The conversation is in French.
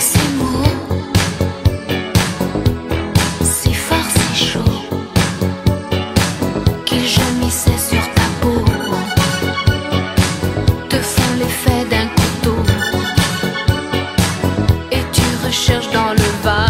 ces mots, si fort, si chaud, qu'ils aimissaient sur ta peau, te font l'effet d'un couteau, et tu recherches dans le bas.